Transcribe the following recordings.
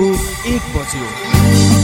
एक बज्यो।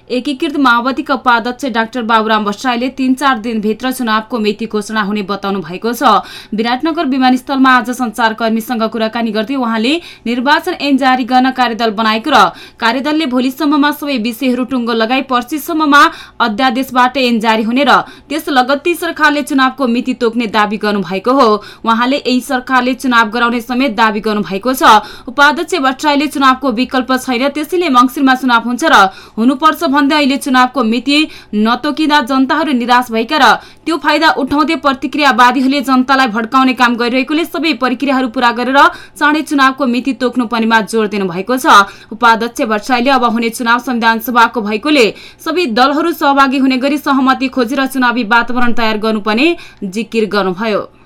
एकीकृत माओवादीका उपाध्यक्ष डाक्टर बाबुराम भट्टराईले तीन चार दिनभित्र चुनावको मिति घोषणा हुने बताउनु भएको छ। विराटनगर विमानस्थलमा आज संचारकर्मीसँग कुराकानी गर्दै उहाँले निर्वाचन ऐन जारी गर्न कार्यदल बनाएको र कार्यदलले भोलिसम्ममा सबै विषयहरू टुङ्गो लगाई पर्सिसम्ममा अध्यादेशबाट ऐन जारी हुने र त्यस लगत्ती सरकारले चुनावको मिति तोक्ने दावी गर्नु भएको हो। उहाँले यही सरकारले चुनाव गराउने समेत दावी गर्नु भएको छ। उपाध्यक्ष भट्टराईले चुनावको विकल्प छैन त्यसैले मङ्सिरमा चुनाव हुन्छ र हुनुपर्छ भन्दै अहिले चुनावको मिति नतोकिँदा जनताहरू निराश भएका र त्यो फाइदा उठाउँदै प्रतिक्रियावादीहरूले जनतालाई भड्काउने काम गरिरहेकोले सबै प्रक्रियाहरू पूरा गरेर चाँडै चुनावको मिति तोक्नु पर्नेमा जोड़ दिनु भएको छ। उपाध्यक्ष भट्टराईले अब हुने चुनाव संविधान सभाको भएकोले सबै दलहरू सहभागी हुने गरी सहमति खोजेर चुनावी वातावरण तयार गर्नुपर्ने जिकिर गर्नुभयो।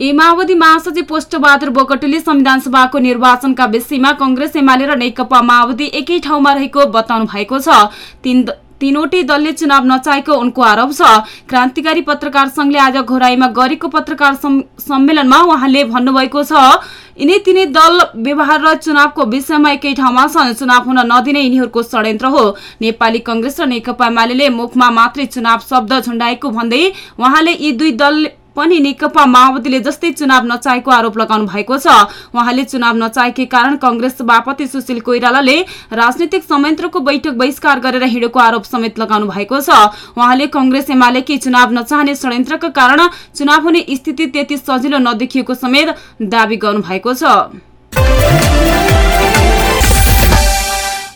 ए माओवादी महासचिव पोष्टबहादुर बोगटीले संविधान सभाको निर्वाचनका विषयमा कंग्रेस एमाले र नेकपा माओवादी एकै ठाउँमा रहेको बताउनु भएको छ तीन तीनवटै दलले चुनाव नचाहेको उनको आरोप छ क्रान्तिकारी पत्रकार संघले आज घोराईमा गरेको पत्रकार सम्मेलनमा उहाँले भन्नुभएको छ यिनै तिनै दल व्यवहार र चुनावको विषयमा एकै ठाउँमा छन् चुनाव हुन नदिने यिनीहरूको षड्यन्त्र हो नेपाली कंग्रेस र नेकपा एमाले मुखमा मात्रै चुनाव शब्द झुण्डाएको भन्दै उहाँले यी दुई दल पनि नेकपा माओवादीले जस्तै चुनाव नचाहेको आरोप लगाउनु भएको छ। उहाँले चुनाव नचाहेकै कारण कंग्रेस सभापति सुशील कोइरालाले राजनीतिक संयन्त्रको बैठक बहिष्कार गरेर हिँडेको आरोप समेत लगाउनु भएको छ। उहाँले कंग्रेस एमालेकै चुनाव नचाहने षड्यन्त्रका कारण चुनाव हुने स्थिति त्यति सजिलो नदेखिएको समेत दावी गर्नु भएको छ।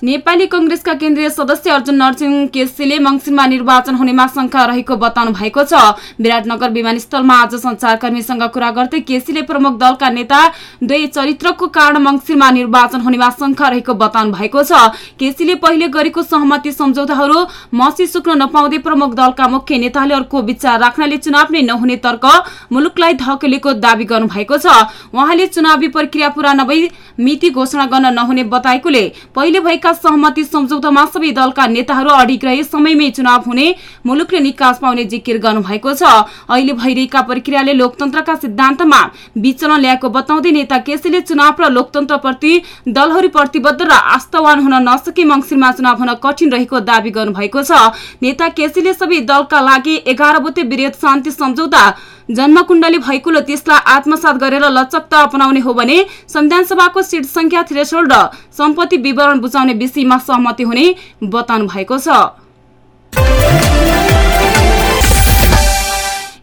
नेपाली कंग्रेसका केन्द्रीय सदस्य अर्जुन नरसिंह केसीले मंगिरमा निर्वाचन हुनेमा शंका रहेको बताउनु भएको छ। विराटनगर विमानस्थलमा आज संचारकर्मीसँग कुरा गर्दै केसीले प्रमुख दलका नेता दुई चरित्रको कारण मंगिरमा निर्वाचन हुनेमा शंका रहेको बताउनु भएको छ। केसीले पहिले गरेको सहमति सम्झौताहरू मसी सुक्न नपाउँदै प्रमुख दलका मुख्य नेताले अर्को विचार राख्नाले चुनाव नै नहुने तर्क मुलुकलाई धकेलेको दावी गर्नु भएको छ। उहाँले चुनावी प्रक्रिया पूरा नभई मिति घोषणा गर्न नहुने बताएकोले पहिले भएका सहमति सम्झौतामा सबै दलका नेताहरू अडिग रहे समयमै चुनाव हुने मुलुकले निकास पाउने जिकिर गर्नुभएको छ। अहिले भइरहेका प्रक्रियाले लोकतन्त्रका सिद्धान्तमा विचलन ल्याएको बताउँदै नेता केसीले चुनाव र लोकतन्त्रप्रति दलहरू प्रतिबद्ध र आस्थावान हुन नसके मङ्सिरमा चुनाव हुन कठिन रहेको दावी गर्नुभएको छ। नेता केसीले सबै दलका लागि एघार बुथे वृहत शान्ति सम्झौता जन्मकुण्डली भएकोले त्यसलाई आत्मसात गरेर लचकता अपनाउने हो भने संविधान सभाको सिट संख्या थ्रेसोल्ड र सम्पत्ति विवरण बुझाउने विषयमा सहमति हुने बताउनु भएको छ।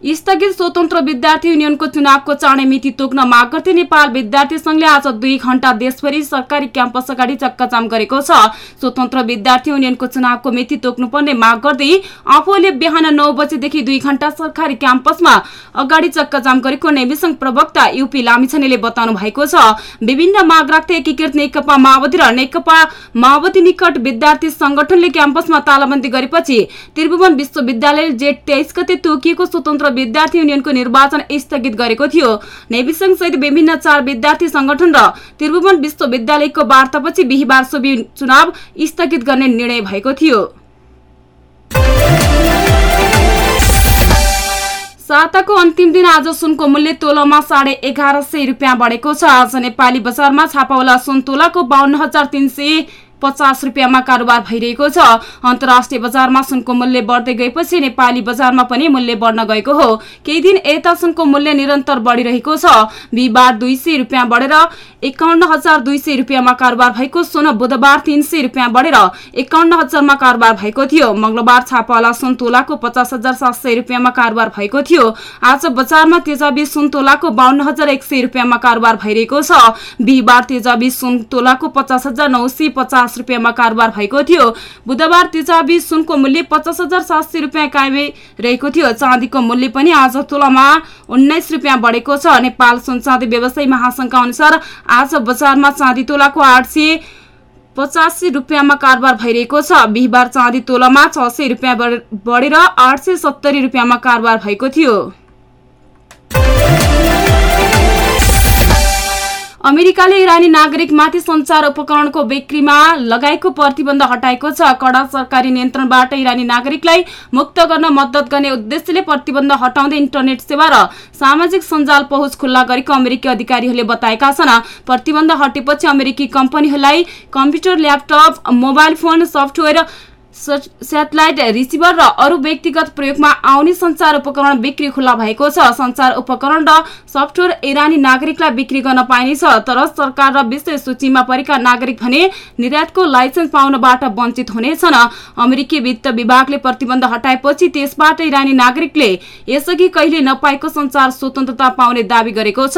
स्थगित स्वतन्त्र विद्यार्थी युनियनको चुनावको चाँडै मिति तोक्न माग गर्दै नेपाल विद्यार्थी संघले आज दुई घण्टा देशभरि सरकारी क्याम्पस अगाडि चक्काजाम गरेको छ। स्वतन्त्र विद्यार्थी युनियनको चुनावको मिति तोक्नुपर्ने माग गर्दै आफूले बिहान नौ बजेदेखि दुई घण्टा सरकारी क्याम्पसमा अगाडि चक्काजाम गरेको नेविसंघ प्रवक्ता युपी लामिछानेले बताउनु भएको छ। विभिन्न माग राख्दै एकीकृत नेकपा माओवादी र नेकपा माओवादी निकट विद्यार्थी संगठनले क्याम्पसमा तालाबन्दी गरेपछि त्रिभुवन विश्वविद्यालय जेठ तेइस गते तोकिएको स्वतन्त्र विद्यार्थी युनियनको निर्वाचन स्थगित गरेको थियो। नेविसंघ सहित विभिन्न चार विद्यार्थी संगठन र त्रिभुवन विश्वविद्यालयको वार्तापछि बिहिबार सोभि चुनाव स्थगित गर्ने निर्णय भएको थियो। साताको अन्तिम दिन आज सुनको मूल्य तोलामा साढे एघार सय रुपियाँ बढेको छ। आज नेपाली बजारमा छापावाला सुन तोलाको बाहन्न हजार तिन सय पचास रुपियाँमा कारोबार भइरहेको छ। अन्तर्राष्ट्रिय बजारमा सुनको मूल्य बढ्दै गएपछि नेपाली बजारमा पनि मूल्य बढ्न गएको हो। केही दिन यता सुनको मूल्य निरन्तर बढ़िरहेको छ। बिहिबार दुई सय रुपियाँ बढेर एकाउन्न हजार दुई सय रुपियाँमा कारोबार भएको सुन बुधबार तीन सय रुपियाँ बढेर एकाउन्न हजारमा कारोबार भएको थियो। मंगलबार छापावाला सुन तोलाको पचास हजार सात सय रुपियाँमा कारोबार भएको थियो। आज बजारमा तेजाबी सुन तोलाको बाहन्न हजार एक सय रुपियाँमा कारोबार भइरहेको छ। बिहिबार तेजाबी सुन तोलाको पचास हजार नौ सय पचास रुपियाँमा कारोबार भएको थियो। बुधबार तेजाबी सुनको मूल्य पचास हजार सात सय रुपियाँ कायमै रहेको थियो। चाँदीको मूल्य पनि आज तोलामा उन्नाइस रुपियाँ बढेको छ। नेपाल सुन चाँदी व्यवसायी महासंघका अनुसार आज बजारमा चाँदी तोलाको आठ सय पचासी रुपियाँमा कारोबार भइरहेको छ। बिहिबार चाँदी तोलामा छ सय रुपियाँ बढेर आठ सय सत्तरी रुपियाँमा कारोबार भएको थियो। अमेरिकाले इरानी नागरिकमाथि संचार उपकरणको बिक्रीमा लगाएको प्रतिबन्ध हटाएको छ। कडा सरकारी नियन्त्रणबाट इरानी नागरिकलाई मुक्त गर्न मद्दत गर्ने उद्देश्यले प्रतिबन्ध हटाउँदै इन्टरनेट सेवा र सामाजिक सञ्जाल पहुँच खुल्ला गरेको अमेरिकी अधिकारीहरूले बताएका छन्। प्रतिबन्ध हटेपछि अमेरिकी कम्पनीहरूलाई computer laptop mobile phone software satellite receiver र अरू व्यक्तिगत प्रयोगमा आउने संचार उपकरण बिक्री खुल्ला भएको छ। संचार उपकरण र सफ्टवेयर इरानी नागरिकलाई बिक्री गर्न पाइनेछ तर सरकार र विशेष सूचीमा परेका नागरिक भने निर्यातको लाइसेन्स पाउनबाट वञ्चित हुनेछन्। अमेरिकी वित्त विभागले प्रतिबन्ध हटाएपछि त्यसबाट इरानी नागरिकले यसअघि कहिले नपाएको संचार स्वतन्त्रता पाउने दावी गरेको छ।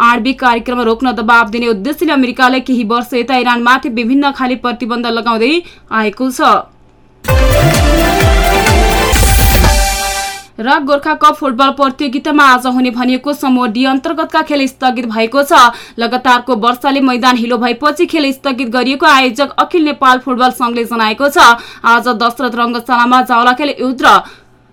आणविक कार्यक्रम रोक्न दबाव दिने उद्देश्यले अमेरिकाले केही वर्ष यता इरानमाथि विभिन्न खाली प्रतिबन्ध लगाउँदै आएको छ। र गोर्खा कप फुटबल प्रतियोगितामा आज हुने भनिएको समूह डी अन्तर्गतका खेल स्थगित भएको छ। लगातारको वर्षाले मैदान हिलो भएपछि खेल स्थगित गरिएको आयोजक अखिल नेपाल फुटबल संघले जनाएको छ। आज दशरथ रङ्गशालामा जावला खेल युद्ध र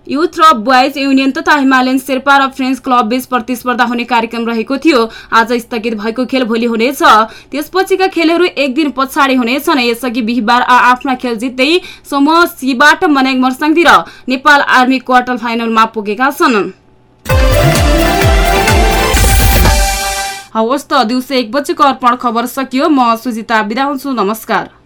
युथ र बोइज युनियन तथा हिमालयन शेर्पा र फ्रेन्च क्लब बीच प्रतिस्पर्धा हुने कार्यक्रम रहेको थियो। आज स्थगित भएको खेल भोलि हुनेछ। त्यसपछिका खेलहरू एक दिन पछाडि हुनेछन्। यसअघि बिहिबार आफ्ना खेल जित्दै समूह सीबाट मनाङ मर्साङदी र नेपाल आर्मी क्वार्टर फाइनलमा पुगेका छन्। हवस् त दिउँसो एक बजेको अर्पण खबर सकियो। म सुजिता बिदा हुन्छु। नमस्कार।